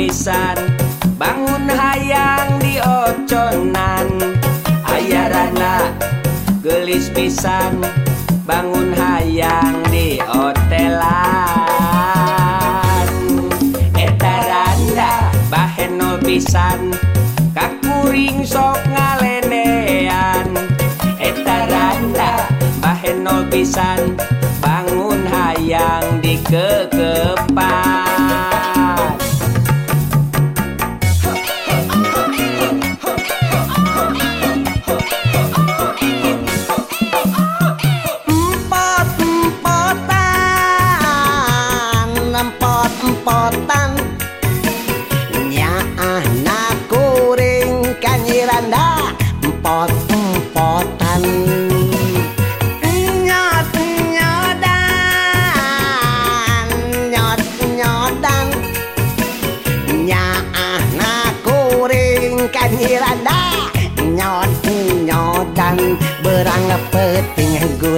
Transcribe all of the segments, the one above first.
pisan. Bangun hayang di oconan. Ayarana gelis pisan. Bangun hayang di hotelan etaranda bahenol pisan. Kakuring sok ngalenean. Etaranda bahenol pisan. Bangun hayang di kekepan potong nya anak kuring kanyiranda Pot potan nyot nyodan nyot nyodan nya anak kuring kanyiranda nyot nyodan berang peting guling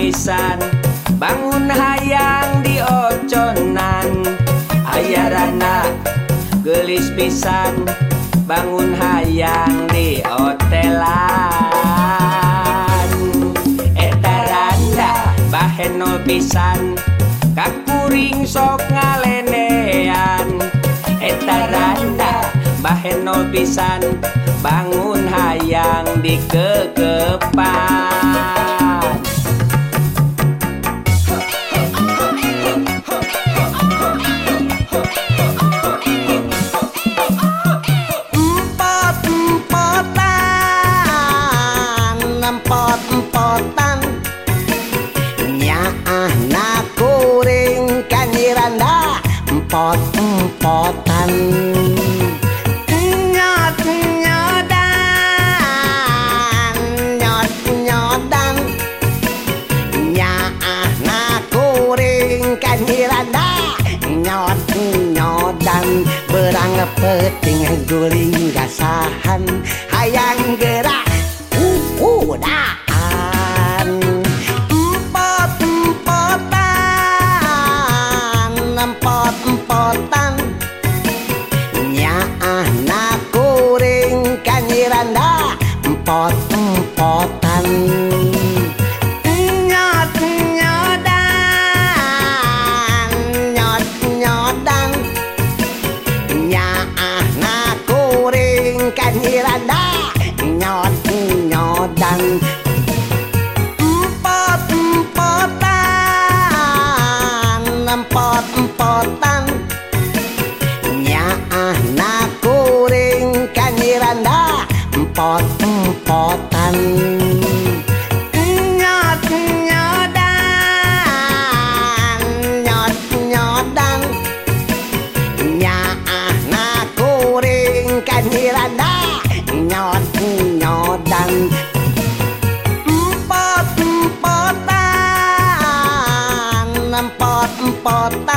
pisan. Bangun hayang di oconan. Ayaranda gelis pisan. Bangun hayang di hotelan Etaranda bahenol pisan. Kakuring sok ngalenean. Etaranda bahenol pisan. Bangun hayang di kekepan nyodan nyodan berang peting guling gasahan hayang gerak udaan empot empotan empot empotan nya anak kuring kanyiranda empot Empat empotan Empat empotan Nya anak kuring kanyiranda Empat empotan Nyot nyodan Nyot nyodan Nya anak kuring kanyiranda, Nyot nyodan ปอด